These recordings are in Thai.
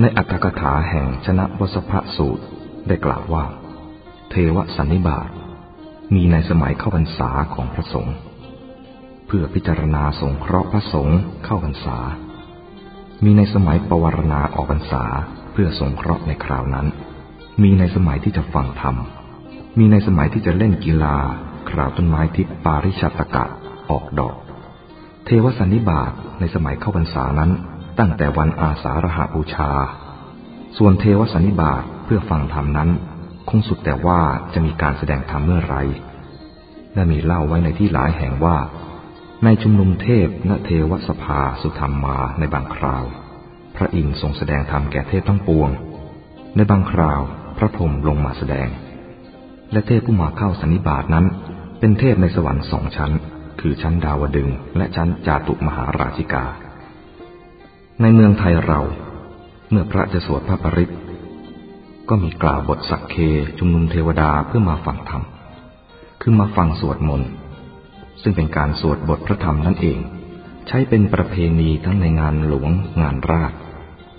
ในอัตถกถาแห่งชนะวสภสูตรได้กล่าวว่า เทวสันนิบาตมีในสมัยเข้าพรรษาของพระสงฆ์เพื่อพิจารณาสงเคราะห์พระสงฆ์เข้าพรรษา มีในสมัยปวารณาออกพรรษาเพื่อสงเคราะห์ในคราวนั้น มีในสมัยที่จะฟังธรรม มีในสมัยที่จะเล่นกีฬาคราวต้นไม้ทิพปาริชัตกะออกดอก เทวสันนิบาตในสมัยเข้าพรรษานั้น ตั้งแต่วันอาสาฬหาบูชา ส่วนเทวสันนิบาตเพื่อฟังธรรมนั้น คงสุดแต่ว่าจะมีการแสดงธรรมเมื่อไร และมีเล่าไว้ในที่หลายแห่งว่า ในชุมนุมเทพณเทวสภาสุธรรมมาในบางคราว พระอินทร์ทรงแสดงธรรมแก่เทพทั้งปวง ในบางคราวพระพรหมลงมาแสดง และเทพผู้มาเข้าสันนิบาตนั้น เป็นเทพในสวรรค์สองชั้น คือชั้นดาวดึงและชั้นจาตุมหาราชิกา ในเมืองไทยเรา เมื่อพระจะสวดพระปริตก็มีกล่าวบทสักเคชุมนุมเทวดาเพื่อมาฟังธรรม คือมาฟังสวดมนต์ ซึ่งเป็นการสวดบทพระธรรมนั่นเอง ใช้เป็นประเพณีทั้งในงานหลวงงานราช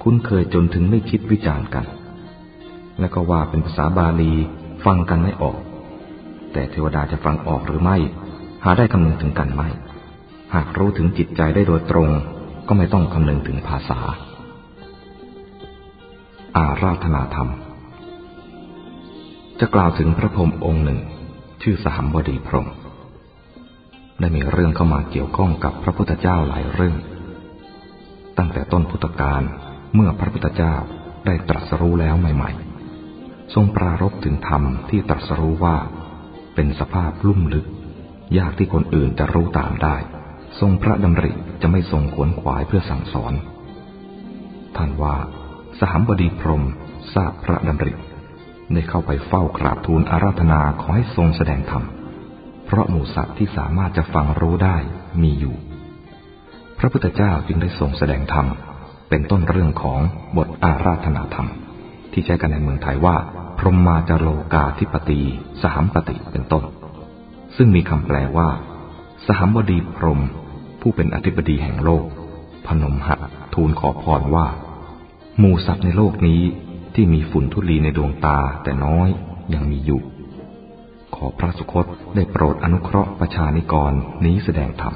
คุ้นเคยจนถึงไม่คิดวิจารณ์กัน และก็ว่าเป็นภาษาบาลีฟังกันไม่ออก แต่เทวดาจะฟังออกหรือไม่ หาได้คำนึงถึงกันไม่ หากรู้ถึงจิตใจได้โดยตรง ก็ไม่ต้องคำนึงถึงภาษา อาราธนาธรรม จะกล่าวถึงพระพรหมองค์หนึ่ง ชื่อสหัมบดีพรหมได้มีเรื่องเข้ามาเกี่ยวข้องกับพระพุทธเจ้าหลายเรื่อง ตั้งแต่ต้นพุทธกาลเมื่อพระพุทธเจ้าได้ตรัสรู้แล้วใหม่ ๆ ทรงปรารบถึงธรรมที่ตรัสรู้ว่าเป็นสภาพลุ่มลึก ยากที่คนอื่นจะรู้ตามได้ ทรงพระดำริจะไม่ทรงขวนขวายเพื่อสั่งสอน ท่านว่า สหัมบดีพรมทราบพระดำริได้เข้าไปเฝ้ากราบทูลอาราธนาขอให้ทรงแสดงธรรม เพราะหมู่สัตว์ที่สามารถจะฟังรู้ได้มีอยู่ พระพุทธเจ้าจึงได้ทรงแสดงธรรม เป็นต้นเรื่องของบทอาราธนาธรรม ที่ใช้กันในเมืองไทยว่า พรหมมาจโลกาธิปตี สหัมปติเป็นต้น ซึ่งมีคำแปลว่า สหัมบดีพรมผู้เป็นอธิบดีแห่งโลก พนมหัดทูลขอพรว่า หมู่สัตว์ในโลกนี้ที่มีฝุ่นทุลีในดวงตาแต่น้อยยังมีอยู่ ขอพระสุคตได้โปรดอนุเคราะห์ประชานิกรนี้แสดงธรรม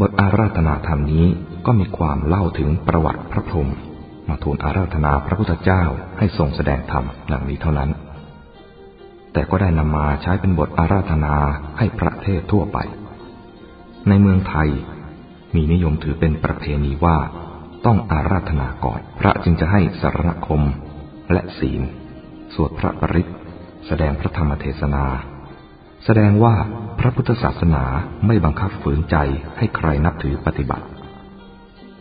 บทอาราธนาธรรมนี้ก็มีความเล่าถึงประวัติพระพรหมมาทูลอาราธนาพระพุทธเจ้าให้ทรงแสดงธรรมดังนี้เท่านั้น แต่ก็ได้นำมาใช้เป็นบทอาราธนาให้พระเทศทั่วไป ในเมืองไทย มีนิยมถือเป็นประเพณีว่า ต้องอาราธนาก่อนพระจึงจะให้สารณคม และศีล สวดพระปริศแสดงพระธรรมเทศนา แสดงว่าพระพุทธศาสนาไม่บังคับฝืนใจให้ใครนับถือปฏิบัติ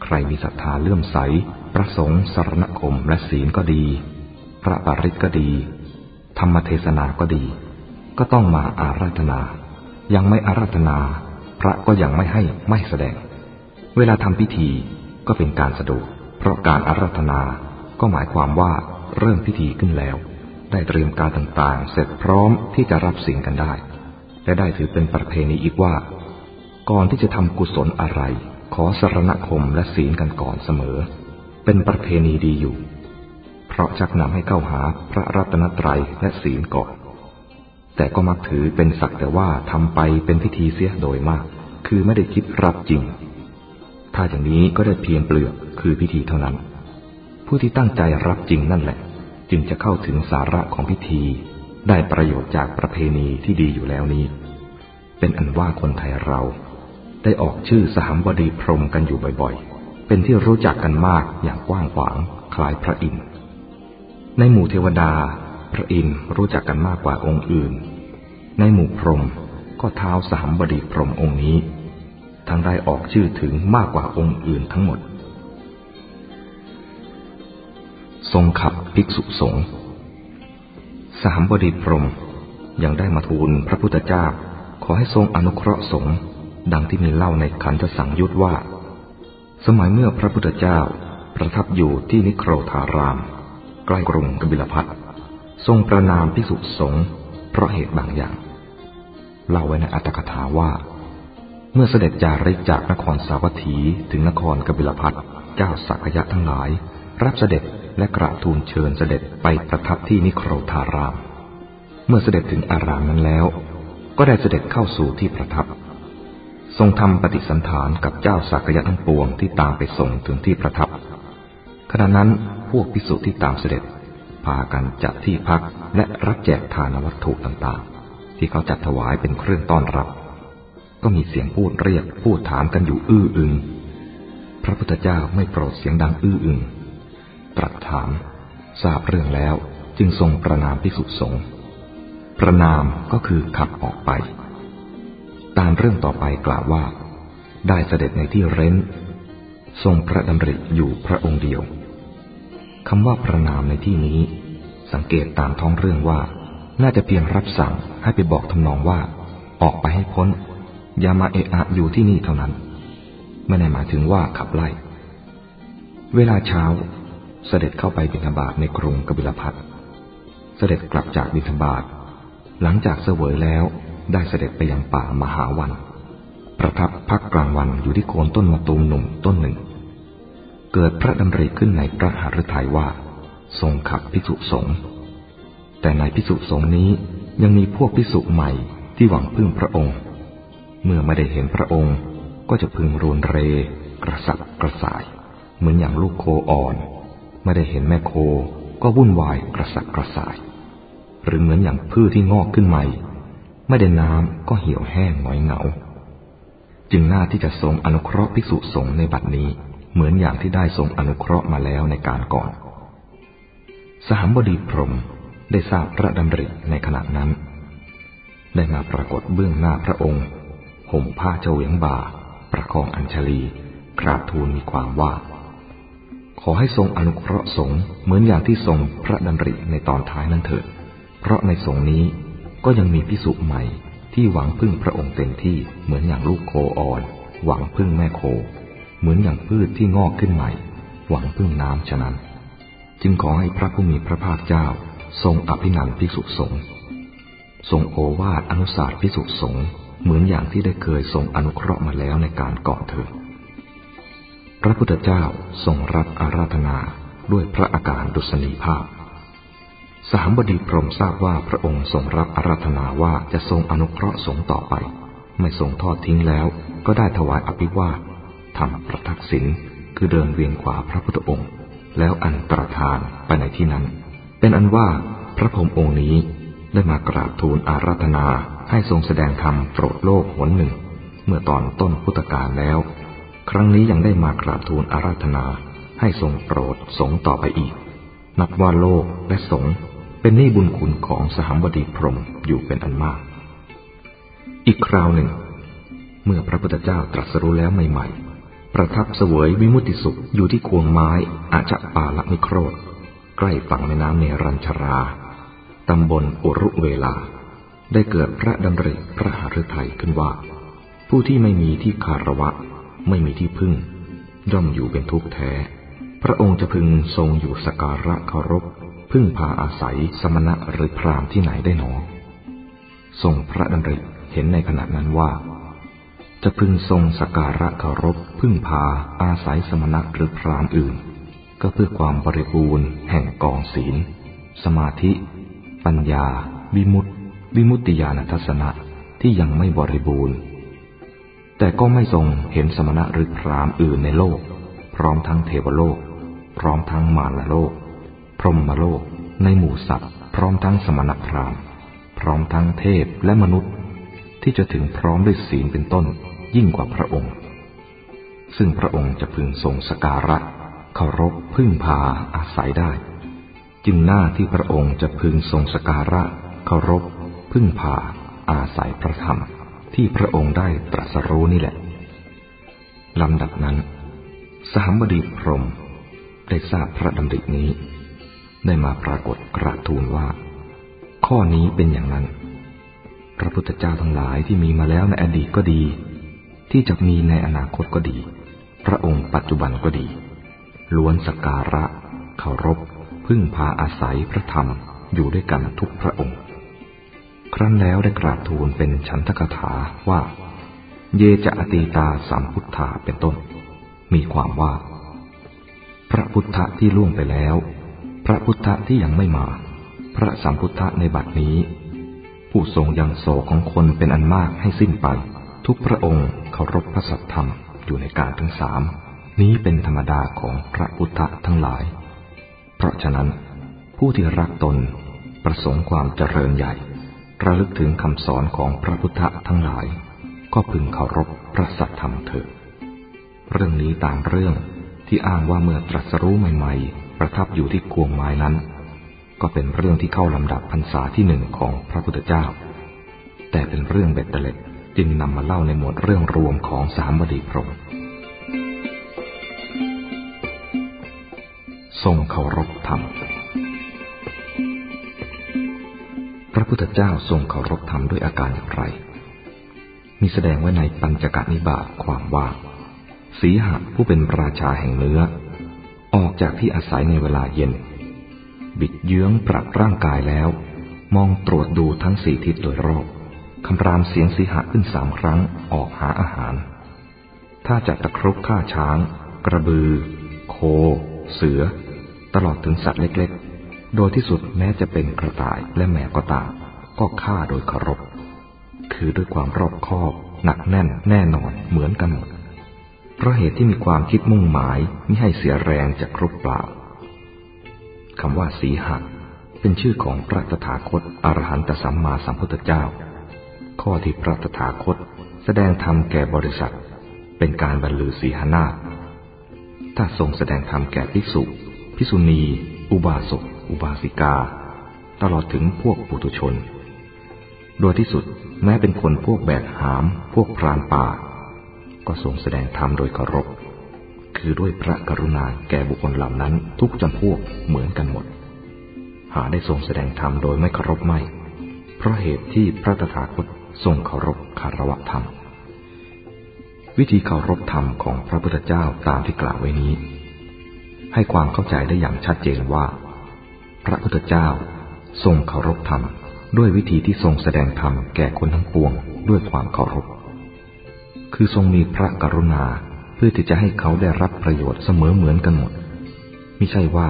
ใครมีศรัทธาเลื่อมใส ประสงค์สารณคมและศีลก็ดี พระปริศก็ดี ธรรมเทศนาก็ดี ก็ต้องมาอาราธนา ยังไม่อาราธนา พระก็ยังไม่ให้ไม่แสดง เวลาทำพิธีก็เป็นการสะดวกเพราะการอาราธนาก็หมายความว่าเริ่มพิธีขึ้นแล้ว ได้เตรียมการต่างๆ เสร็จพร้อมที่จะรับสิ่งกันได้ และได้ถือเป็นประเพณีอีกว่า ก่อนที่จะทำกุศลอะไร ขอสรณคมและศีลกันก่อนเสมอ เป็นประเพณีดีอยู่ เพราะชักนำให้เข้าหาพระรัตนตรัยและศีลก่อน แต่ก็มักถือเป็นสักแต่ว่าทำไปเป็นพิธีเสียโดยมาก คือไม่ได้คิดรับจริง ถ้าอย่างนี้ก็ได้เพียงเปลือกคือพิธีเท่านั้น ผู้ที่ตั้งใจรับจริงนั่นแหละ จึงจะเข้าถึงสาระของพิธี ได้ประโยชน์จากประเพณีที่ดีอยู่แล้วนี้ เป็นอันว่าคนไทยเรา ได้ออกชื่อสหัมบดีพรมกันอยู่บ่อยๆ เป็นที่รู้จักกันมากอย่างกว้างขวางคล้ายพระอินทร์ในหมู่เทวดา พระอินทร์รู้จักกันมากกว่าองค์อื่น ในหมู่พรหมก็เท้าสหัมบดีพรหมองค์นี้ ทั้งได้ออกชื่อถึงมากกว่าองค์อื่นทั้งหมด ทรงขับภิกษุสงฆ์สหัมบดีพรหมยังได้มาทูลพระพุทธเจ้า ขอให้ทรงอนุเคราะห์สงฆ์ดังที่มีเล่าในขันธสังยุตว่า สมัยเมื่อพระพุทธเจ้าประทับอยู่ที่นิโครธาราม ใกล้กรุงกบิลพัททรงประนามพิสุสงฆ์เพราะเหตุบางอย่าง เล่าไว้ในอัตถกถาว่า เมื่อเสด็จจาริกจากนครสาวัตถีถึงนครกบิลพัทเจ้าสักยะทั้งหลาย รับเสด็จและกระทูลเชิญเสด็จไปประทับที่นิโครธาราม เมื่อเสด็จถึงอารามนั้นแล้ว ก็ได้เสด็จเข้าสู่ที่ประทับ ทรงทำปฏิสันฐานกับเจ้าสักยะทั้งปวงที่ตามไปส่งถึงที่ประทับ ขณะนั้นพวกพิสุที่ตามเสด็จพากันจัดที่พักและรับแจกทานวัตถุต่างๆ ที่เขาจัดถวายเป็นเครื่องต้อนรับ ก็มีเสียงพูดเรียกพูดถามกันอยู่อื้ออึง พระพุทธเจ้าไม่โปรดเสียงดังอื้ออึง ตรัสถามทราบเรื่องแล้วจึงทรงประนามพิสุสงฆ์ประนามก็คือขับออกไป ตามเรื่องต่อไปกล่าวว่า ได้เสด็จในที่เร้น ทรงพระดำริอยู่พระองค์เดียวคำว่าประนามในที่นี้ สังเกตตามท้องเรื่องว่า น่าจะเพียงรับสั่งให้ไปบอกทำนองว่า ออกไปให้พ้น อย่ามาเอะอะอยู่ที่นี่เท่านั้น ไม่ได้หมายถึงว่าขับไล่ เวลาเช้าเสด็จเข้าไปบิณฑบาตในกรุงกบิลพัทเสด็จกลับจากบิณฑบาตหลังจากเสวยแล้วได้เสด็จไปยังป่ามหาวัน ประทับพักกลางวันอยู่ที่โคนต้นมะตูมหนุ่มต้นหนึ่ง เกิดพระดำริขึ้นในพระหฤทัยว่า ทรงขับพิสุสงฆ์ แต่ในพิสุสงฆ์นี้ยังมีพวกพิสุใหม่ที่หวังพึ่งพระองค์ เมื่อไม่ได้เห็นพระองค์ก็จะพึงรุนเร กระสับกระส่าย เหมือนอย่างลูกโคอ่อน ไม่ได้เห็นแม่โคก็วุ่นวายกระสับกระส่าย หรือเหมือนอย่างพืชที่งอกขึ้นใหม่ ไม่ได้น้ำก็เหี่ยวแห้งหงอยเหงา จึงน่าที่จะทรงอนุเคราะห์ภิกษุสงฆ์ในบัดนี้เหมือนอย่างที่ได้ทรงอนุเคราะห์มาแล้วในการก่อน สหัมบดีพรม ได้ทราบพระดำริในขณะนั้น ได้มาปรากฏเบื้องหน้าพระองค์ ห่มผ้าเฉวียงบ่า ประคองอัญชลี กราบทูลมีความว่า ขอให้ทรงอนุเคราะห์สงฆ์เหมือนอย่างที่ทรงพระดำริในตอนท้ายนั้นเถิด เพราะในสงฆ์นี้ก็ยังมีพิสุใหม่ที่หวังพึ่งพระองค์เต็มที่เหมือนอย่างลูกโคอ่อน หวังพึ่งแม่โค เหมือนอย่างพืชที่งอกขึ้นใหม่ หวังพึ่งน้ำฉะนั้น จึงขอให้พระผู้มีพระภาคเจ้า ทรงอภินันภิกษุสงฆ์ทรงโอวาทอนุสาสภิกษุสงฆ์เหมือนอย่างที่ได้เคยทรงอนุเคราะห์มาแล้วในการก่อนเถิดพระพุทธเจ้าทรงรับอาราธนาด้วยพระอาการดุษณีภาพ สามบดีพรมทราบว่าพระองค์ทรงรับอาราธนาว่าจะทรงอนุเคราะห์สงฆ์ต่อไป ไม่ทรงทอดทิ้งแล้ว ก็ได้ถวายอภิวาททำประทักษิณคือเดินเวียนขวาพระพุทธองค์ แล้วอันตรธานไปในที่นั้น เป็นอันว่าพระพรหมองค์นี้ได้มากราบทูลอาราธนาให้ทรงแสดงธรรมโปรดโลกหนหนึ่ง เมื่อตอนต้นพุทธกาลแล้ว ครั้งนี้ยังได้มากราบทูลอาราธนาให้ทรงโปรดสงต่อไปอีก นับว่าโลกและสงเป็นหนี้บุญคุณของสหัมบดีพรหมอยู่เป็นอันมาก อีกคราวหนึ่ง เมื่อพระพุทธเจ้าตรัสรู้แล้วใหม่ ๆ ประทับเสวยวิมุติสุขอยู่ที่ควงไม้อาจะปาละมิโครธ ใกล้ฝั่งแม่น้ำเนรัญชรา ตำบลอุรุเวลา ได้เกิดพระดำริพระหฤทัยขึ้นว่า ผู้ที่ไม่มีที่คารวะ ไม่มีที่พึ่ง ย่อมอยู่เป็นทุกข์แท้ พระองค์จะพึงทรงอยู่สการะเคารพ พึ่งพาอาศัยสมณะหรือพรามที่ไหนได้หนอ ทรงพระดำริเห็นในขณะนั้นว่า จะพึงทรงสการะเคารพ พึ่งพาอาศัยสมณะหรือพรามอื่น ก็เพื่อความบริบูรณ์แห่งกองศีล สมาธิ ปัญญา วิมุตติ วิมุตติญาณทัศนะที่ยังไม่บริบูรณ์ แต่ก็ไม่ทรงเห็นสมณะหรือพรามอื่นในโลกพพร้อมทั้งเทวโลก พร้อมทั้งมารโลก พรหมโลก ในหมู่สัตว์ พร้อมทั้งสมณพราหมณ์ พร้อมทั้งเทพและมนุษย์ ที่จะถึงพร้อมด้วยศีลเป็นต้นยิ่งกว่าพระองค์ ซึ่งพระองค์จะพึงทรงสการะ เคารพพึ่งพาอาศัยได้ จึงหน้าที่พระองค์จะพึงทรงสการะเคารพพึ่งพาอาศัยพระธรรมที่พระองค์ได้ตรัสรู้นี่แหละลำดับนั้น สหบดีพรมได้ทราบพระดำรินี้ ได้มาปรากฏกราบทูลว่า ข้อนี้เป็นอย่างนั้น พระพุทธเจ้าทั้งหลายที่มีมาแล้วในอดีตก็ดี ที่จะมีในอนาคตก็ดี พระองค์ปัจจุบันก็ดี ล้วนสการะเคารพ พึ่งพาอาศัยพระธรรมอยู่ด้วยกันทุกพระองค์ ครั้นแล้วได้กราบทูลเป็นฉันทกถาว่า เยจะอตีตาสามพุทธาเป็นต้น มีความว่า พระพุทธที่ล่วงไปแล้ว พระพุทธที่ยังไม่มา พระสัมพุทธในบัดนี้ ผู้ทรงยังโศของคนเป็นอันมากให้สิ้นไป ทุกพระองค์เคารพพระสัทธรรมอยู่ในการทั้งสาม นี้เป็นธรรมดาของพระพุทธทั้งหลาย เพราะฉะนั้น ผู้ที่รักตนประสงค์ความเจริญใหญ่ ระลึกถึงคำสอนของพระพุทธทั้งหลาย ก็พึงเคารพพระสัทธรรมเถิดเรื่องนี้ตามเรื่องที่อ้างว่าเมื่อตรัสรู้ใหม่ๆ ประทับอยู่ที่ควงไม้นั้น ก็เป็นเรื่องที่เข้าลำดับพรรษาที่หนึ่งของพระพุทธเจ้า แต่เป็นเรื่องเบ็ดเตล็ดจึงนำมาเล่าในหมวดเรื่องรวมของสามบดีพรม ทรงเคารพธรรม พระพุทธเจ้าทรงเคารพธรรมด้วยอาการอย่างไร มีแสดงไว้ในปัญจกนิบาตความว่า สีหะผู้เป็นราชาแห่งเนื้อ ออกจากที่อาศัยในเวลาเย็น บิดเยื้องปรับร่างกายแล้ว มองตรวจดูทั้งสี่ทิศโดยรอบคำรามเสียงสีหะขึ้นสามครั้งออกหาอาหาร ถ้าจัดตะครุบฆ่าช้าง กระบือ โค เสือ ตลอดถึงสัตว์เล็กๆ โดยที่สุดแม้จะเป็นกระต่ายและแมวก็ตามก็ฆ่าโดยเคารพ คือด้วยความรอบคอบ หนักแน่นแน่นอนเหมือนกันหมด เพราะเหตุที่มีความคิดมุ่งหมายไม่ให้เสียแรงจากครุบเปล่าคำว่าสีหักเป็นชื่อของพระตถาคตอรหันตสัมมาสัมพุทธเจ้า ข้อที่พระตถาคตแสดงธรรมแก่บริษัท เป็นการบรรลือสีหนาถ้าทรงแสดงธรรมแก่ภิกษุ ภิกษุณี อุบาสก อุบาสิกา ตลอดถึงพวกปุถุชน โดยที่สุดแม้เป็นคนพวกแบกหาม พวกพรานป่า ก็ทรงแสดงธรรมโดยเคารพ คือด้วยพระกรุณาแก่บุคคลเหล่านั้นทุกจำพวกเหมือนกันหมด หาได้ทรงแสดงธรรมโดยไม่เคารพไม่ เพราะเหตุที่พระตถาคตทรงเคารพคารวะธรรม วิธีเคารพธรรมของพระพุทธเจ้าตามที่กล่าวไว้นี้ ให้ความเข้าใจได้อย่างชัดเจนว่า พระพุทธเจ้าทรงเคารพธรรม ด้วยวิธีที่ทรงแสดงธรรมแก่คนทั้งปวงด้วยความเคารพ คือทรงมีพระกรุณาเพื่อที่จะให้เขาได้รับประโยชน์เสมอเหมือนกันหมดไม่ใช่ว่า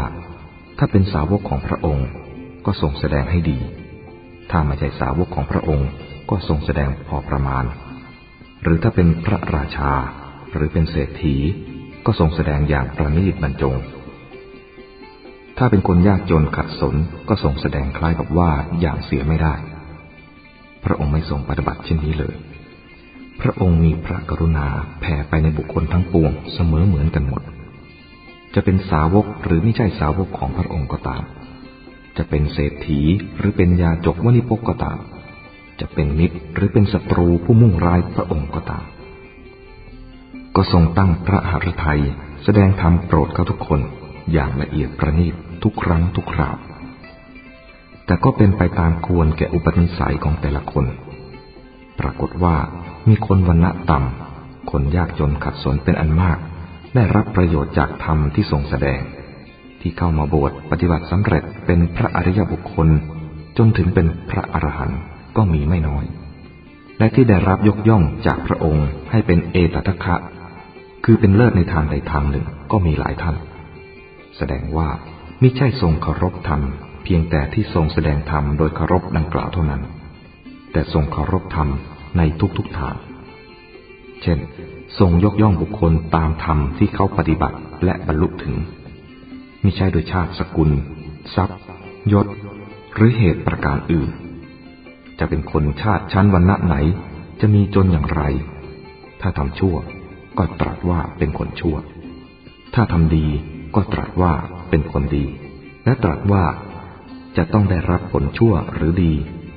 ถ้าเป็นสาวกของพระองค์ก็ทรงแสดงให้ดี ถ้าไม่ใช่สาวกของพระองค์ก็ทรงแสดงพอประมาณ หรือถ้าเป็นพระราชาหรือเป็นเศรษฐี ก็ทรงแสดงอย่างประณีตบรรจง ถ้าเป็นคนยากจนขัดสนก็ทรงแสดงคล้ายกับว่าอย่างเสียไม่ได้ พระองค์ไม่ทรงปฏิบัติเช่นนี้เลย พระองค์มีพระกรุณาแผ่ไปในบุคคลทั้งปวงเสมอเหมือนกันหมด จะเป็นสาวกหรือไม่ใช่สาวกของพระองค์ก็ตาม จะเป็นเศรษฐีหรือเป็นยาจกวณิพกก็ตาม จะเป็นมิตรหรือเป็นศัตรูผู้มุ่งร้ายพระองค์ก็ตาม ก็ทรงตั้งพระหฤทัยแสดงธรรมโปรดเขาทุกคนอย่างละเอียดประณีตทุกครั้งทุกคราว แต่ก็เป็นไปตามควรแก่อุปนิสัยของแต่ละคน ปรากฏว่ามีคนวันณะต่ำ คนยากจนขัดสนเป็นอันมาก ได้รับประโยชน์จากธรรมที่ทรงแสดง ที่เข้ามาบวชปฏิบัติสำเร็จเป็นพระอริยบุคคล จนถึงเป็นพระอรหันต์ก็มีไม่น้อย และที่ได้รับยกย่องจากพระองค์ให้เป็นเอตตะคะ คือเป็นเลิศในทางใดทางหนึ่งก็มีหลายท่าน แสดงว่ามิใช่ทรงเคารพธรรม เพียงแต่ที่ทรงแสดงธรรมโดยเคารพดังกล่าวเท่านั้น แต่ทรงเคารพธรรมในทุกๆทาง เช่น ทรงยกย่องบุคคลตามธรรมที่เขาปฏิบัติและบรรลุถึงมิใช่โดยชาติสกุล ทรัพย์ ยศ หรือเหตุประการอื่น จะเป็นคนชาติชั้นวรรณะไหน จะมีจนอย่างไร ถ้าทำชั่ว ก็ตรัสว่าเป็นคนชั่ว ถ้าทำดีก็ตรัสว่าเป็นคนดี และตรัสว่าจะต้องได้รับผลชั่วหรือดี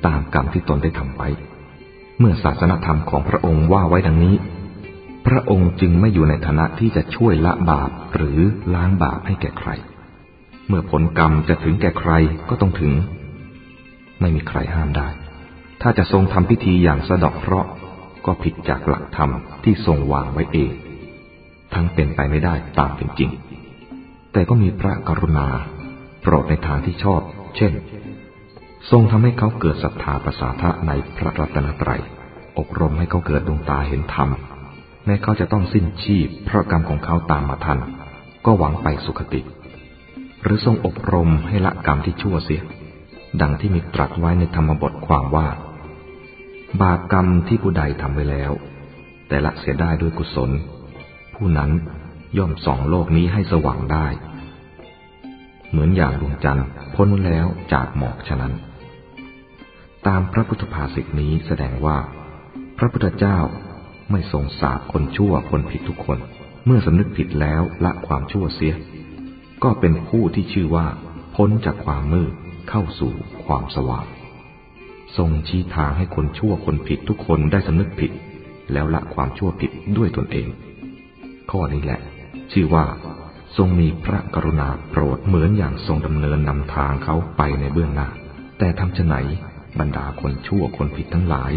ตามกรรมที่ตนได้ทำไว้ เมื่อศาสนธรรมของพระองค์ว่าไว้ดังนี้ พระองค์จึงไม่อยู่ในฐานะที่จะช่วยละบาปหรือล้างบาปให้แก่ใคร เมื่อผลกรรมจะถึงแก่ใครก็ต้องถึง ไม่มีใครห้ามได้ ถ้าจะทรงทำพิธีอย่างสะดอกเคราะห์ ก็ผิดจากหลักธรรมที่ทรงวางไว้เอง ทั้งเป็นไปไม่ได้ตามเป็นจริง แต่ก็มีพระกรุณาโปรดในทางที่ชอบ เช่น ทรงทำให้เขาเกิดศรัทธาประสาทะในพระรัตนตรัย อบรมให้เขาเกิดดวงตาเห็นธรรม แม้เขาจะต้องสิ้นชีพเพราะกรรมของเขาตามมาทัน ก็หวังไปสุคติ หรือทรงอบรมให้ละกรรมที่ชั่วเสีย ดังที่มีตรัสไว้ในธรรมบทความว่า บาปกรรมที่ผู้ใดทำไว้แล้ว แต่ละเสียได้ด้วยกุศล ผู้นั้นย่อมส่องโลกนี้ให้สว่างได้ เหมือนอย่างดวงจันทร์พ้นแล้วจากหมอกฉะนั้น ตามพระพุทธภาษิตนี้แสดงว่า พระพุทธเจ้าไม่ทรงสาบคนชั่วคนผิดทุกคน เมื่อสำนึกผิดแล้วละความชั่วเสีย ก็เป็นผู้ที่ชื่อว่า พ้นจากความมืดเข้าสู่ความสว่าง ทรงชี้ทางให้คนชั่วคนผิดทุกคนได้สำนึกผิด แล้วละความชั่วผิดด้วยตนเอง ข้อนี้แหละ ชื่อว่า ทรงมีพระกรุณาโปรดเหมือนอย่างทรงดำเนินนำทางเขาไปในเบื้องหน้า แต่ทำจะไหนบรรดาคนชั่วคนผิดทั้งหลาย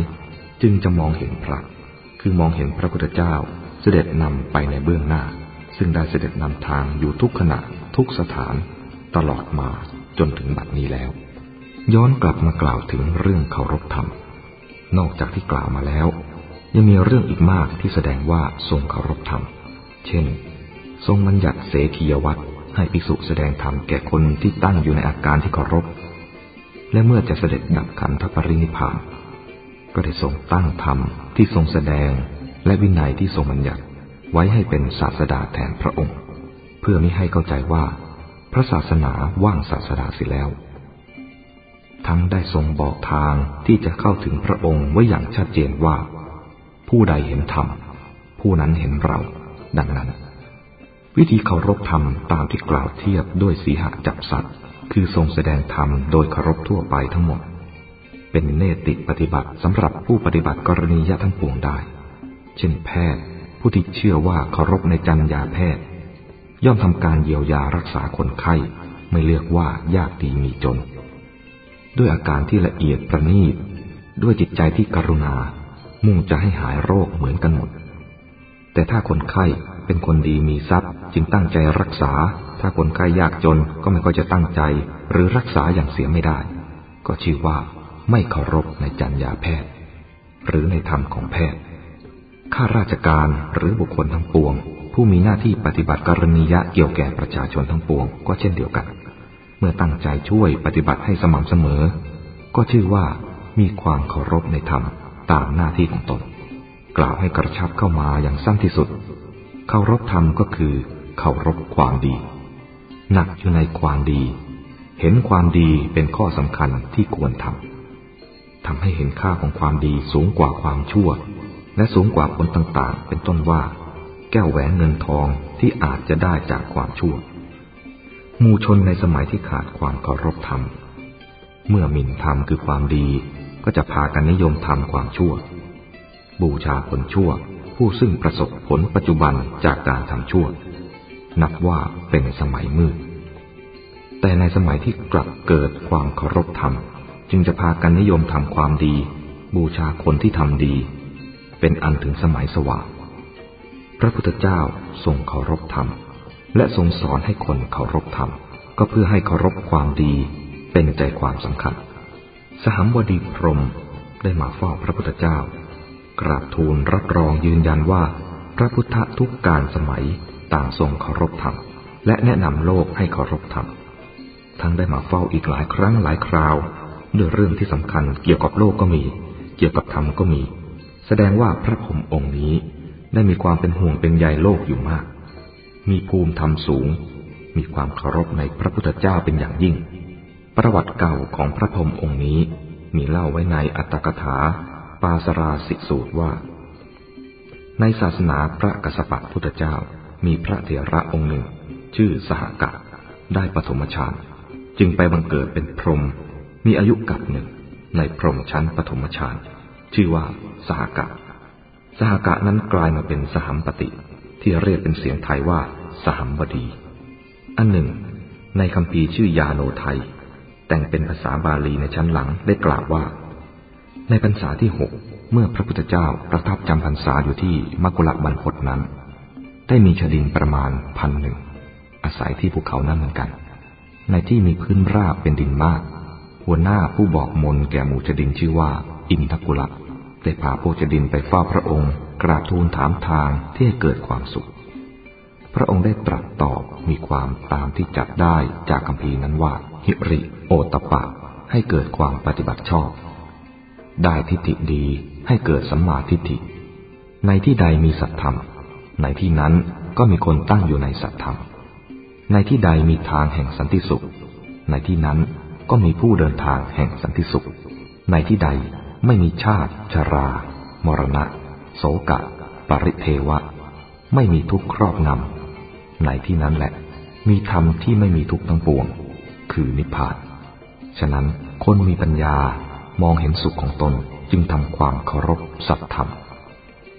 จึงจะมองเห็นพระ คือมองเห็นพระพุทธเจ้าเสด็จนำไปในเบื้องหน้า ซึ่งได้เสด็จนำทางอยู่ทุกขณะทุกสถาน ตลอดมาจนถึงบัดนี้แล้ว ย้อนกลับมากล่าวถึงเรื่องเคารพธรรม นอกจากที่กล่าวมาแล้ว ยังมีเรื่องอีกมากที่แสดงว่าทรงเคารพธรรม เช่น ทรงบัญญัติเสขียวัตรให้ภิกษุแสดงธรรมแก่คนที่ตั้งอยู่ในอาการที่เคารพ และเมื่อจะเสด็จดับขันธปรินิพานก็ได้ทรงตั้งธรรมที่ทรงแสดงและวินัยที่ทรงบัญญัติไว้ให้เป็นศาสดาแทนพระองค์ เพื่อไม่ให้เข้าใจว่า พระศาสนาว่างศาสดาเสียแล้ว ทั้งได้ทรงบอกทางที่จะเข้าถึงพระองค์ไว้อย่างชัดเจนว่า ผู้ใดเห็นธรรม ผู้นั้นเห็นเรา ดังนั้น วิธีเคารพธรรมตามที่กล่าวเทียบด้วยสีหะจับสัตว์ คือทรงแสดงธรรมโดยเคารพทั่วไปทั้งหมด เป็นเนติปฏิบัติสำหรับผู้ปฏิบัติกรณียะทั้งปวงได้ เช่นแพทย์ ผู้ที่เชื่อว่าเคารพในจัญญาแพทย์ ย่อมทำการเยียวยารักษาคนไข้ ไม่เลือกว่ายากดีมีจน ด้วยอาการที่ละเอียดประณีต ด้วยจิตใจที่กรุณา มุ่งจะให้หายโรคเหมือนกันหมด แต่ถ้าคนไข้เป็นคนดีมีทรัพย์ จึงตั้งใจรักษา ถ้าคนไข้ยากจนก็ไม่ค่อยจะตั้งใจ หรือรักษาอย่างเสียไม่ได้ ก็ชื่อว่าไม่เคารพในจัญญาแพทย์ หรือในธรรมของแพทย์ ข้าราชการหรือบุคคลทั้งปวง ผู้มีหน้าที่ปฏิบัติกรณียะเกี่ยวแก่ประชาชนทั้งปวง ก็เช่นเดียวกัน เมื่อตั้งใจช่วยปฏิบัติให้สม่ำเสมอ ก็ชื่อว่ามีความเคารพในธรรมตามหน้าที่ของตน กล่าวให้กระชับเข้ามาอย่างสั้นที่สุด เคารพธรรมก็คือ เคารพความดี หนักอยู่ในความดี เห็นความดีเป็นข้อสำคัญที่ควรทำทำให้เห็นค่าของความดีสูงกว่าความชั่ว และสูงกว่าผลต่างๆ เป็นต้นว่า แก้วแหวนเงินทองที่อาจจะได้จากความชั่ว มูชนในสมัยที่ขาดความเคารพธรรม เมื่อหมิ่นธรรมคือความดี ก็จะพากันนิยมทำความชั่ว บูชาผลชั่ว ผู้ซึ่งประสบผลปัจจุบันจากการทำชั่ว นับว่าเป็นสมัยมืด แต่ในสมัยที่กลับเกิดความเคารพธรรม จึงจะพากันนิยมทำความดี บูชาคนที่ทำดี เป็นอันถึงสมัยสว่างพระพุทธเจ้าทรงเคารพธรรม และทรงสอนให้คนเคารพธรรม ก็เพื่อให้เคารพความดีเป็นใจความสำคัญ สหัมบดีพรมได้มาเฝ้าพระพุทธเจ้า กราบทูลรับรองยืนยันว่า พระพุทธทุกการสมัยต่างทรงเคารพธรรม และแนะนำโลกให้เคารพธรรม ทั้งได้มาเฝ้าอีกหลายครั้งหลายคราวด้วยเรื่องที่สำคัญเกี่ยวกับโลกก็มี เกี่ยวกับธรรมก็มี แสดงว่าพระพรหมองค์นี้ได้มีความเป็นห่วงเป็นใยโลกอยู่มาก มีภูมิธรรมสูง มีความเคารพในพระพุทธเจ้าเป็นอย่างยิ่ง ประวัติเก่าของพระพรหมองค์นี้มีเล่าไว้ในอัตถกถา ปาสราสิสูตรว่า ในศาสนาพระกสปะพุทธเจ้ามีพระเถระองค์หนึ่ง ชื่อสหกะ ได้ปฐมฌานจึงไปบังเกิดเป็นพรหมมีอายุกับหนึ่งในพรหมชั้นปฐมฌานชื่อว่าสหกะ สหกะนั้นกลายมาเป็นสหัมปติ ที่เรียกเป็นเสียงไทยว่า สหัมบดี อันหนึ่ง ในคำพีชื่อยาโนไทย แต่งเป็นภาษาบาลีในชั้นหลังได้กล่าวว่า ในพรรษาที่หกเมื่อพระพุทธเจ้าประทับจำพรรษาอยู่ที่มกุลบันพศนั้น ได้มีชดินประมาณพันหนึ่งอาศัยที่ภูเขานั้นเหมือนกัน ในที่มีพื้นราบเป็นดินมาก หัวหน้าผู้บอกมนแก่หมู่ชดินชื่อว่า อินทกุละได้พาพวกจดินไปเฝ้าพระองค์ กราบทูลถามทางที่ให้เกิดความสุข พระองค์ได้ตรัสตอบมีความตามที่จับได้จากคำพีนั้นว่า หิริโอตปะ ให้เกิดความปฏิบัติชอบ ได้ทิฏฐิดีให้เกิดสัมมาทิฏฐิ ในที่ใดมีสัตธรรม ในที่นั้นก็มีคนตั้งอยู่ในสัตธรรม ในที่ใดมีทางแห่งสันติสุข ในที่นั้นก็มีผู้เดินทางแห่งสันติสุข ในที่ใดไม่มีชาติ ชรา มรณะ โสกะ ปริเทวะ ไม่มีทุกข์ครอบงำในที่นั้นแหละ มีธรรมที่ไม่มีทุกข์ทั้งปวง คือนิพพาน ฉะนั้นคนมีปัญญามองเห็นสุขของตนจึงทำความเคารพสัตธรรม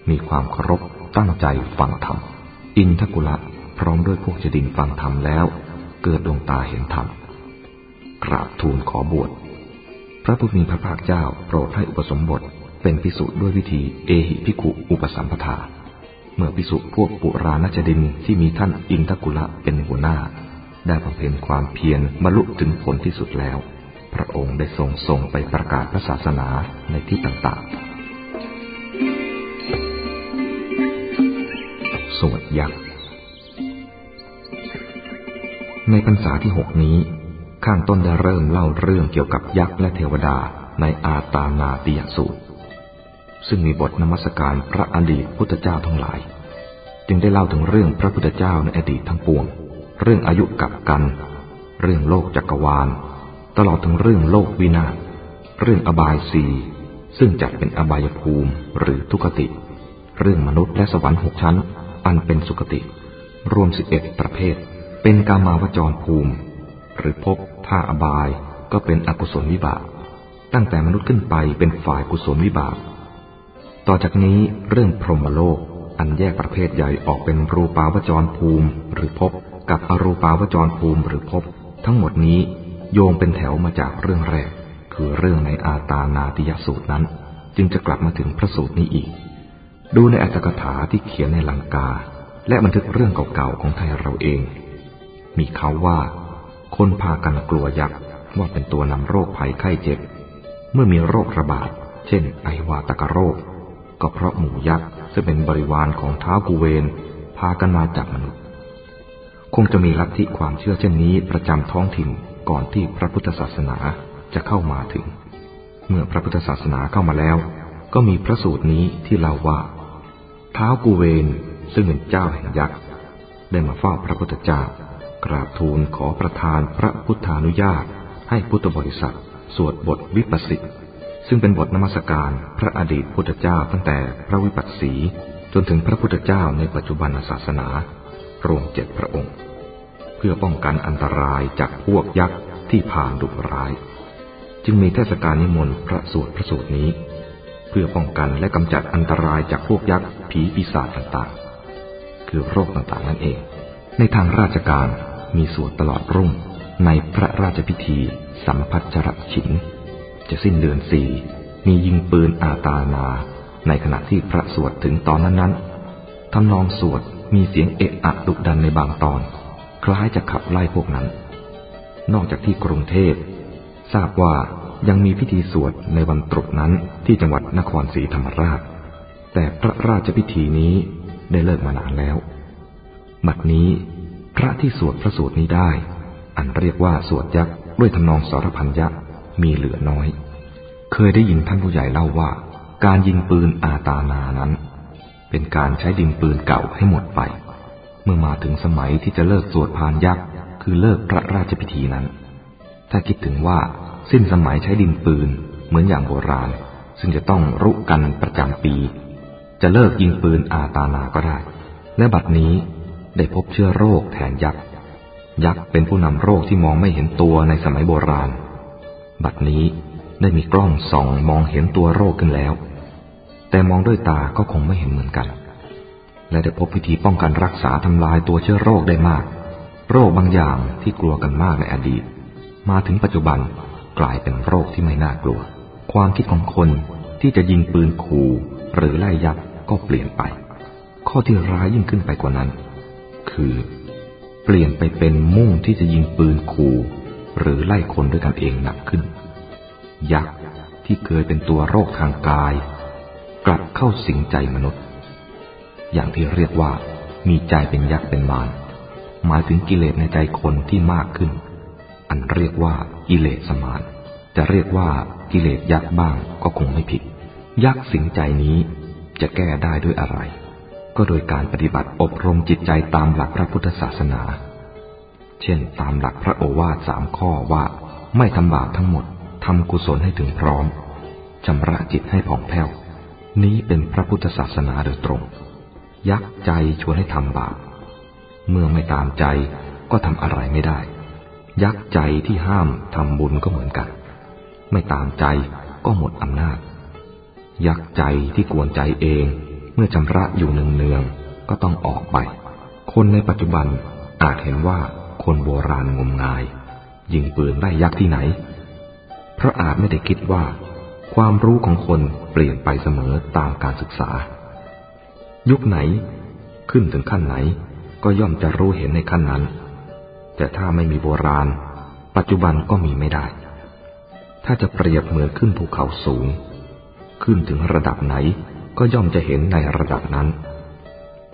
มีความเคารพตั้งใจฟังธรรม อินทกุละพร้อมด้วยพวกจดินฟังธรรมแล้ว เกิดดวงตาเห็นธรรม กราบทูลขอบวช พระผู้มีพระภาคเจ้าโปรดให้อุปสมบท เป็นพิสุด้วยวิธีเอหิพิขุอุปสัมปทา เมื่อพิสุพวกปุราณจดินที่มีท่านอินทกุละเป็นหัวหน้า ได้บำเพ็ญความเพียรบรรลุถึงผลที่สุดแล้ว พระองค์ได้ทรงส่งไปประกาศพระศาสนาในที่ต่างๆ สวดยักษ์ในพรรษาที่หกนี้ ข้างต้นได้เริ่มเล่าเรื่องเกี่ยวกับยักษ์และเทวดาในอาตานาติยสูตร ซึ่งมีบทนมัสการพระอดีตพุทธเจ้าทั้งหลาย จึงได้เล่าถึงเรื่องพระพุทธเจ้าในอดีตทั้งปวง เรื่องอายุกับกัน เรื่องโลกจักรวาล ตลอดถึงเรื่องโลกวินาศเรื่องอบายสีซึ่งจัดเป็นอบายภูมิหรือทุกติ เรื่องมนุษย์และสวรรค์หกชั้น อันเป็นสุคติ รวมสิบเอ็ดประเภท เป็นกามาวจรภูมิ หรือพบท่าอบายก็เป็นอกุศลวิบาก ตั้งแต่มนุษย์ขึ้นไปเป็นฝ่ายกุศลวิบาก ต่อจากนี้เรื่องพรหมโลก อันแยกประเภทใหญ่ออกเป็นรูปาวจรภูมิหรือภพกับอรูปาวจรภูมิหรือภพทั้งหมดนี้โยงเป็นแถวมาจากเรื่องแรก คือเรื่องในอาตานาติยสูตรนั้น จึงจะกลับมาถึงพระสูตรนี้อีก ดูในอัตถกถาที่เขียนในลังกา และบันทึกเรื่องเก่าๆของไทยเราเอง มีเขาว่า คนพากันกลัวยักษ์ว่าเป็นตัวนำโรคภัยไข้เจ็บ เมื่อมีโรคระบาด เช่น ไอวาตกโรค ก็เพราะหมูยักษ์ซึ่งเป็นบริวารของเท้ากูเวนพากันมาจากมนุษย์ คงจะมีลัทธิความเชื่อเช่นนี้ประจำท้องถิ่นก่อนที่พระพุทธศาสนาจะเข้ามาถึง เมื่อพระพุทธศาสนาเข้ามาแล้ว ก็มีพระสูตรนี้ที่เล่าว่าเท้ากูเวนซึ่งเป็นเจ้าแห่งยักษ์ได้มาเฝ้าพระพุทธเจ้ากราบทูลขอประทานพระพุทธานุญาตให้พุทธบริษัท สวดบทวิปัสสิ ซึ่งเป็นบทนมัสการพระอดีตพุทธเจ้าตั้งแต่พระวิปัสสี จนถึงพระพุทธเจ้าในปัจจุบันศาสนารวมเจ็ดพระองค์ เพื่อป้องกันอันตรายจากพวกยักษ์ที่ผ่านดุร้าย จึงมีเทศกาลนิมนต์พระสวดพระสูตรนี้ เพื่อป้องกันและกำจัดอันตรายจากพวกยักษ์ผีปีศาจต่างๆ คือโรคต่างๆนั่นเอง ในทางราชการมีสวดตลอดรุ่งในพระราชพิธีสัมพัชรฉิน จะสิ้นเดือนสี่มียิงปืนอาตานา ในขณะที่พระสวดถึงตอนนั้นๆทำนองสวดมีเสียงเอะอะดุดันในบางตอน คล้ายจะขับไล่พวกนั้น นอกจากที่กรุงเทพทราบว่ายังมีพิธีสวดในวันตรุษนั้นที่จังหวัดนครศรีธรรมราช แต่พระราชพิธีนี้ได้เลิกมานานแล้วบัดนี้พระที่สวดพระสูตรนี้ได้ อันเรียกว่าสวดยักษ์ด้วยทำนองสารพันยักษ์ มีเหลือน้อย เคยได้ยินท่านผู้ใหญ่เล่าว่า การยิงปืนอาตานานั้น เป็นการใช้ดินปืนเก่าให้หมดไป เมื่อมาถึงสมัยที่จะเลิกสวดพานยักษ์คือเลิกพระราชพิธีนั้น ถ้าคิดถึงว่าสิ้นสมัยใช้ดินปืนเหมือนอย่างโบราณ ซึ่งจะต้องรุกกันประจำปี จะเลิกยิงปืนอาตานาก็ได้ และบัดนี้ได้พบเชื้อโรคแทนยักษ์ยักษ์เป็นผู้นำโรคที่มองไม่เห็นตัวในสมัยโบราณ บัดนี้ได้มีกล้องส่องมองเห็นตัวโรคขึ้นแล้ว แต่มองด้วยตาก็คงไม่เห็นเหมือนกัน และได้พบวิธีป้องกันรักษาทำลายตัวเชื้อโรคได้มาก โรคบางอย่างที่กลัวกันมากในอดีต มาถึงปัจจุบันกลายเป็นโรคที่ไม่น่ากลัว ความคิดของคนที่จะยิงปืนขู่หรือไล่ยักษ์ก็เปลี่ยนไป ข้อที่ร้ายยิ่งขึ้นไปกว่านั้น คือ เปลี่ยนไปเป็นมุ่งที่จะยิงปืนขู่ หรือไล่คนด้วยกันเองหนักขึ้น ยักษ์ที่เคยเป็นตัวโรคทางกาย กลับเข้าสิงใจมนุษย์ อย่างที่เรียกว่า มีใจเป็นยักษ์เป็นมารหมายถึงกิเลสในใจคนที่มากขึ้น อันเรียกว่ากิเลสสมาน จะเรียกว่ากิเลสยักษ์บ้างก็คงไม่ผิด ยักษ์สิงใจนี้จะแก้ได้ด้วยอะไร ก็โดยการปฏิบัติอบรมจิตใจตามหลักพระพุทธศาสนา เช่นตามหลักพระโอวาทสามข้อว่าไม่ทำบาปทั้งหมดทำกุศลให้ถึงพร้อมชำระจิตให้ผ่องแผ้ว นี้เป็นพระพุทธศาสนาโดยตรง ยักใจชวนให้ทำบาป เมื่อไม่ตามใจก็ทำอะไรไม่ได้ ยักใจที่ห้ามทำบุญก็เหมือนกัน ไม่ตามใจก็หมดอำนาจ ยักใจที่กวนใจเอง เมื่อชำระอยู่เนืองๆก็ต้องออกไป คนในปัจจุบันอาจเห็นว่า คนโบราณงมงาย ยิงปืนได้ยักษ์ที่ไหน เพราะอาจไม่ได้คิดว่า ความรู้ของคนเปลี่ยนไปเสมอตามการศึกษา ยุคไหนขึ้นถึงขั้นไหน ก็ย่อมจะรู้เห็นในขั้นนั้น แต่ถ้าไม่มีโบราณ ปัจจุบันก็มีไม่ได้ ถ้าจะเปรียบเหมือนขึ้นภูเขาสูง ขึ้นถึงระดับไหนก็ย่อมจะเห็นในระดับนั้น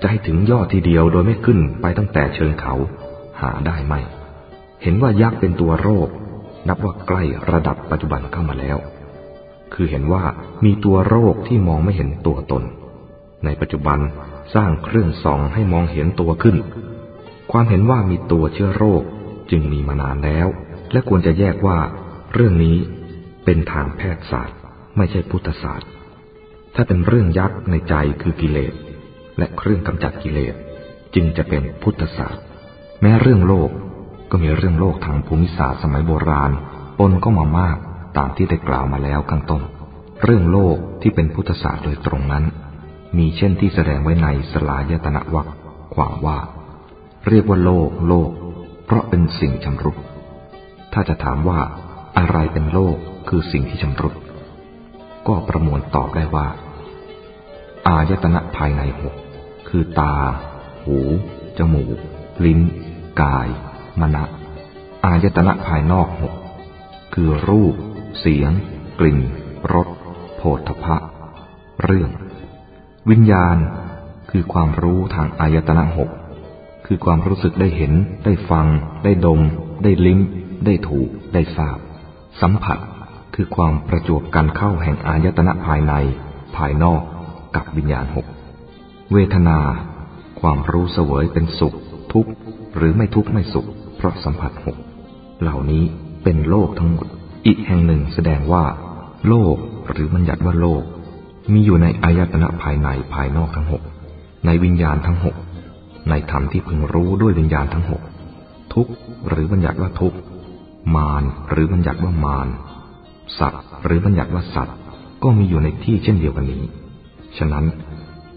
จะให้ถึงยอดทีเดียวโดยไม่ขึ้นไปตั้งแต่เชิงเขา หาได้ไหมเห็นว่ายักษ์เป็นตัวโรค นับว่าใกล้ระดับปัจจุบันเข้ามาแล้ว คือเห็นว่ามีตัวโรคที่มองไม่เห็นตัวตน ในปัจจุบันสร้างเครื่องส่องให้มองเห็นตัวขึ้น ความเห็นว่ามีตัวเชื้อโรคจึงมีมานานแล้ว และควรจะแยกว่า เรื่องนี้เป็นทางแพทยศาสตร์ ไม่ใช่พุทธศาสตร์ ถ้าเป็นเรื่องยักษ์ในใจคือกิเลสและเครื่องกำจัดกิเลสจึงจะเป็นพุทธศาสตร์ แม้เรื่องโลกก็มีเรื่องโลกทางภูมิศาสตร์สมัยโบราณปนก็มามากตามที่ได้กล่าวมาแล้วข้างต้น เรื่องโลกที่เป็นพุทธศาสตร์โดยตรงนั้น มีเช่นที่แสดงไว้ในสลายตนะวักความว่า เรียกว่าโลกโลก เพราะเป็นสิ่งชำรุดถ้าจะถามว่าอะไรเป็นโลกคือสิ่งที่ชำรุดก็ประมวลตอบได้ว่า อายตนะภายในหกคือตา หู จมูก ลิ้น กาย มณะ อายตนะภายนอกหกคือรูป เสียง กลิ่น รสโผฏฐพะเรื่อง วิญญาณ คือความรู้ทางอายตนะหกคือความรู้สึกได้เห็น ได้ฟัง ได้ดม ได้ลิ้ม ได้ถูก ได้ทราบ สัมผัส คือความประจวบกันเข้าแห่งอายตนะภายใน ภายนอก กับวิญญาณหกเวทนา ความรู้เสวยเป็นสุข ทุกข์ หรือไม่ทุกข์ไม่สุข เพราะสัมผัสหกเหล่านี้เป็นโลกทั้งหมด อีกแห่งหนึ่งแสดงว่า โลกหรือบัญญัติว่าโลก มีอยู่ในอายตนะภายในภายนอกทั้งหกในวิญญาณทั้งหกในธรรมที่พึงรู้ด้วยวิญญาณทั้งหกทุกหรือบัญญัติว่าทุกมารหรือบัญญัติว่ามารสัตว์หรือบัญญัติว่าสัตว์ก็มีอยู่ในที่เช่นเดียวกันนี้ ฉะนั้น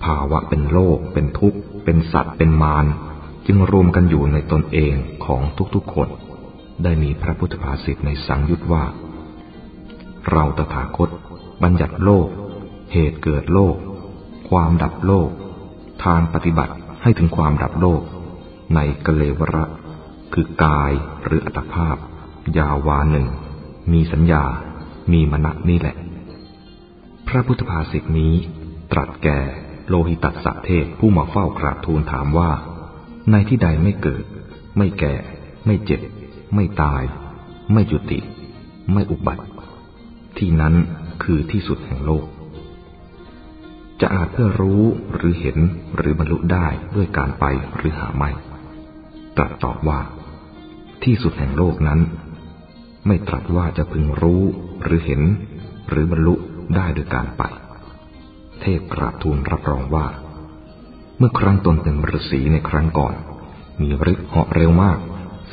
ภาวะเป็นโลก เป็นทุกข์ เป็นสัตว์ เป็นมาร จึงรวมกันอยู่ในตนเองของทุกๆคน ได้มีพระพุทธภาษิตในสังยุตว่า เราตถาคต บัญญัติโลก เหตุเกิดโลก ความดับโลก ทางปฏิบัติให้ถึงความดับโลก ในกเลวระ คือกายหรืออัตภาพ ยาวาหนึ่ง มีสัญญา มีมณะนี่แหละ พระพุทธภาษิตนี้ ตรัสแก่โลหิตัสสะเทพผู้มาเฝ้ากราบทูลถามว่า ในที่ใดไม่เกิด ไม่แก่ ไม่เจ็บ ไม่ตาย ไม่จุติ ไม่อุบัติ ที่นั้นคือที่สุดแห่งโลก จะอาจเพื่อรู้หรือเห็นหรือบรรลุได้ด้วยการไปหรือหาไม่ตรัสตอบว่า ที่สุดแห่งโลกนั้น ไม่ตรัสว่าจะพึงรู้หรือเห็น หรือบรรลุได้โดยการไป เทพกราบทูลรับรองว่า เมื่อครั้งตนเป็นฤาษีในครั้งก่อน มีฤทธิ์เหาะเร็วมาก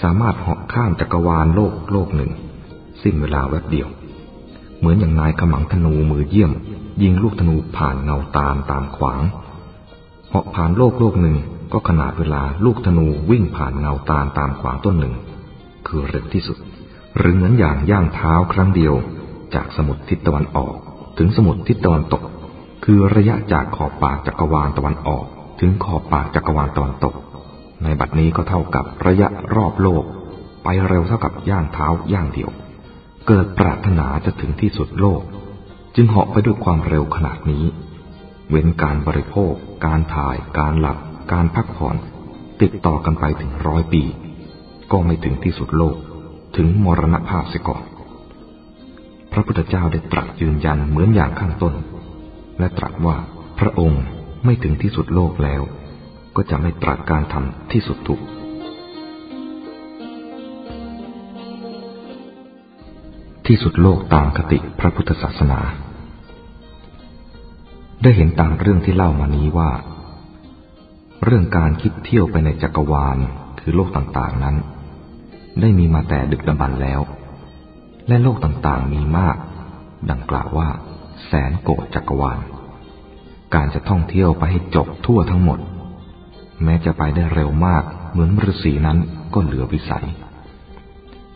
สามารถเหาะข้ามจักรวาลโลกโลกหนึ่ง สิ้นเวลาแวบเดียว เหมือนอย่างนายขมังธนูมือเยี่ยม ยิงลูกธนูผ่านเงาตามตามขวางเหาะผ่านโลกโลกหนึ่งก็ขนาดเวลาลูกธนูวิ่งผ่านเงาตามตามขวางต้นหนึ่ง คือเร็วที่สุด หรือเหมือนอย่างย่างเท้าครั้งเดียว จากสมุทรทิศตะวันออก ถึงสมุทรทิศตะวันตก คือระยะจากขอบปากจักรวาลตะวันออก ถึงขอบปากจักรวาลตะวันตก ในบัดนี้ก็เท่ากับระยะรอบโลก ไปเร็วเท่ากับย่างเท้าย่างเดียว เกิดปรารถนาจะถึงที่สุดโลก จึงเหาะไปด้วยความเร็วขนาดนี้ เว้นการบริโภค การถ่าย การหลับ การพักผ่อน ติดต่อกันไปถึงร้อยปี ก็ไม่ถึงที่สุดโลก ถึงมรณภาพเสียก่อนพระพุทธเจ้าได้ตรัสยืนยันเหมือนอย่างข้างต้น และตรัสว่าพระองค์ ไม่ถึงที่สุดโลกแล้ว ก็จะไม่ตรัสการทำที่สุดทุกที่สุดโลกตามคติพระพุทธศาสนา ได้เห็นตามเรื่องที่เล่ามานี้ว่า เรื่องการคิดเที่ยวไปในจักรวาลคือโลกต่างๆนั้น ได้มีมาแต่ดึกดำบรรแล้ว และโลกต่างๆมีมาก ดังกล่าวว่า แสนโกดจักรวาล การจะท่องเที่ยวไปให้จบทั่วทั้งหมด แม้จะไปได้เร็วมากเหมือนฤาษีนั้นก็เหลือวิสัย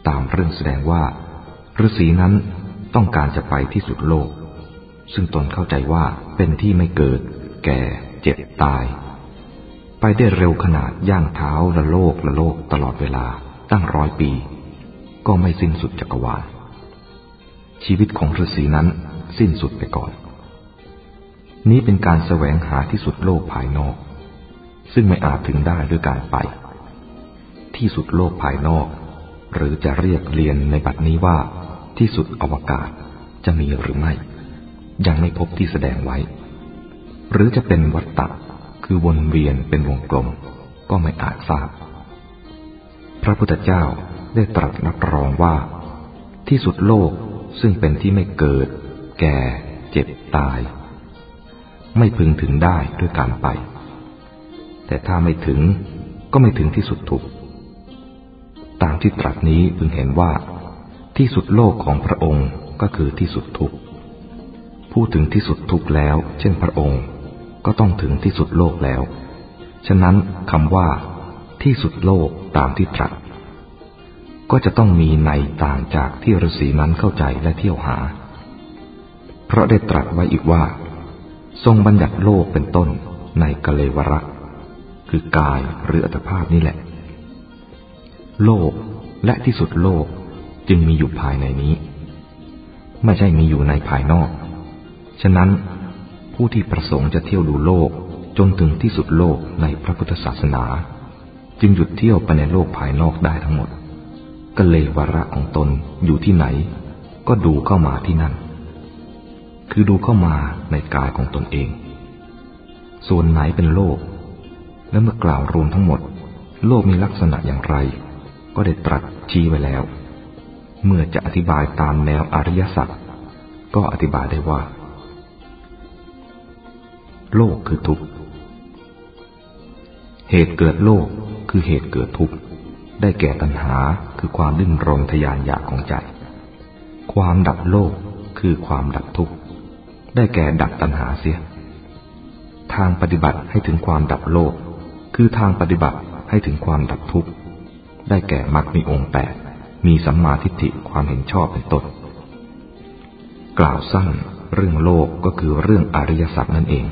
ตามเรื่องแสดงว่าฤาษีนั้นต้องการจะไปที่สุดโลก ซึ่งตนเข้าใจว่าเป็นที่ไม่เกิด แก่ เจ็บตาย ไปได้เร็วขนาดย่างเท้าละโลกละโลกตลอดเวลาตั้งร้อยปี ก็ไม่สิ้นสุดจักรวาลชีวิตของฤาษีนั้นสิ้นสุดไปก่อน นี้เป็นการแสวงหาที่สุดโลกภายนอก ซึ่งไม่อาจถึงได้ด้วยการไป ที่สุดโลกภายนอก หรือจะเรียกเรียนในบัดนี้ว่า ที่สุดอวกาศจะมีหรือไม่ ยังไม่พบที่แสดงไว้ หรือจะเป็นวัฏฏะคือวนเวียนเป็นวงกลม ก็ไม่อาจทราบ พระพุทธเจ้าได้ตรัสรับรองว่า ที่สุดโลกซึ่งเป็นที่ไม่เกิด แก่ เจ็บตาย ไม่พึงถึงได้ด้วยการไป แต่ถ้าไม่ถึงก็ไม่ถึงที่สุดทุกตามที่ตรัสนี้พึงเห็นว่า ที่สุดโลกของพระองค์ก็คือที่สุดทุกพูดถึงที่สุดทุกแล้ว เช่นพระองค์ ก็ต้องถึงที่สุดโลกแล้ว ฉะนั้นคำว่า ที่สุดโลกตามที่ตรัส ก็จะต้องมีในต่างจากที่ฤาษีนั้นเข้าใจและเที่ยวหา เพราะได้ตรัสไว้อีกว่า ทรงบัญญัติโลกเป็นต้นในกเลวระคือกายหรืออัตภาพนี่แหละ โลกและที่สุดโลกจึงมีอยู่ภายในนี้ ไม่ใช่มีอยู่ในภายนอก ฉะนั้นผู้ที่ประสงค์จะเที่ยวดูโลกจนถึงที่สุดโลกในพระพุทธศาสนา จึงหยุดเที่ยวไปในโลกภายนอกได้ทั้งหมดก็เลยวระของตนอยู่ที่ไหน ก็ดูเข้ามาที่นั่น คือดูเข้ามาในกายของตนเอง ส่วนไหนเป็นโลก และเมื่อกล่าวรวมทั้งหมด โลกมีลักษณะอย่างไร ก็ได้ตรัสชี้ไว้แล้ว เมื่อจะอธิบายตามแนวอริยสัจก็อธิบายได้ว่า โลกคือทุกข์ เหตุเกิดโลกคือเหตุเกิดทุกข์ ได้แก่ตัณหาคือความดิ้นรนทยานอยากของใจ ความดับโลกคือความดับทุกข์ ได้แก่ดับตัณหาเสีย ทางปฏิบัติให้ถึงความดับโลก คือทางปฏิบัติให้ถึงความดับทุกข์ ได้แก่มรรคมีองค์แปดมีสัมมาทิฏฐิความเห็นชอบเป็นต้นกล่าวสั้นเรื่องโลกก็คือเรื่องอริยสัจนั่นเอง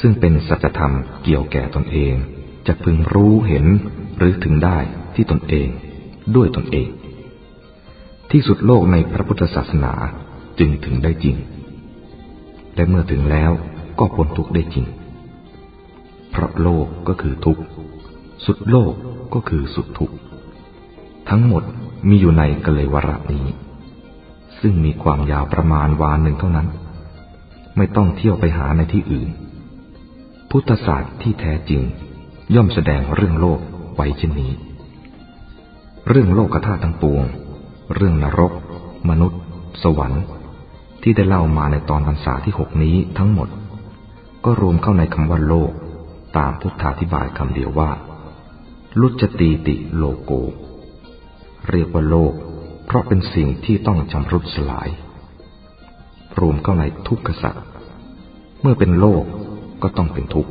ซึ่งเป็นสัจธรรมเกี่ยวแก่ตนเอง จะพึงรู้เห็นหรือถึงได้ที่ตนเอง ด้วยตนเอง ที่สุดโลกในพระพุทธศาสนาจึงถึงได้จริง และเมื่อถึงแล้วก็พ้นทุกข์ได้จริง เพราะโลกก็คือทุกข์ สุดโลกก็คือสุดทุกข์ ทั้งหมดมีอยู่ในกเลวระนี้ ซึ่งมีความยาวประมาณวานหนึ่งเท่านั้น ไม่ต้องเที่ยวไปหาในที่อื่น พุทธศาสตร์ที่แท้จริงย่อมแสดงเรื่องโลกไว้เช่นนี้ เรื่องโลกธาตุทั้งปวง เรื่องนรก มนุษย์ สวรรค์ ที่ได้เล่ามาในตอนพรรษาที่หกนี้ทั้งหมด ก็รวมเข้าในคำว่าโลก ตามพุทธาธิบายคำเดียวว่า ลุจตีติโลโก เรียกว่าโลก เพราะเป็นสิ่งที่ต้องชำรุดสลาย รวมเข้าในทุกขสัตว์เมื่อเป็นโลกก็ต้องเป็นทุกข์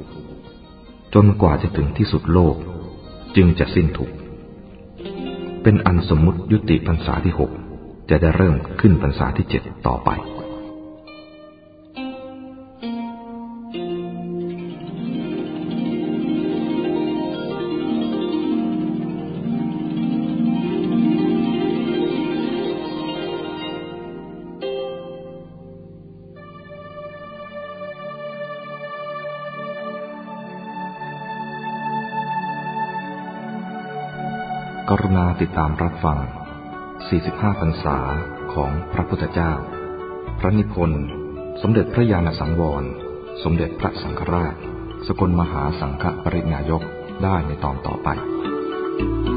จนกว่าจะถึงที่สุดโลก จึงจะสิ้นทุกข์ เป็นอันสมมติยุติพรรษาที่หกจะได้เริ่มขึ้นพรรษาที่เจ็ดต่อไป ติดตามรับฟัง 45 พรรษาของพระพุทธเจ้า พระนิพนธ์ สมเด็จพระญาณสังวร สมเด็จพระสังฆราช สกลมหาสังฆปริญญายกได้ในตอนต่อไป Thank you.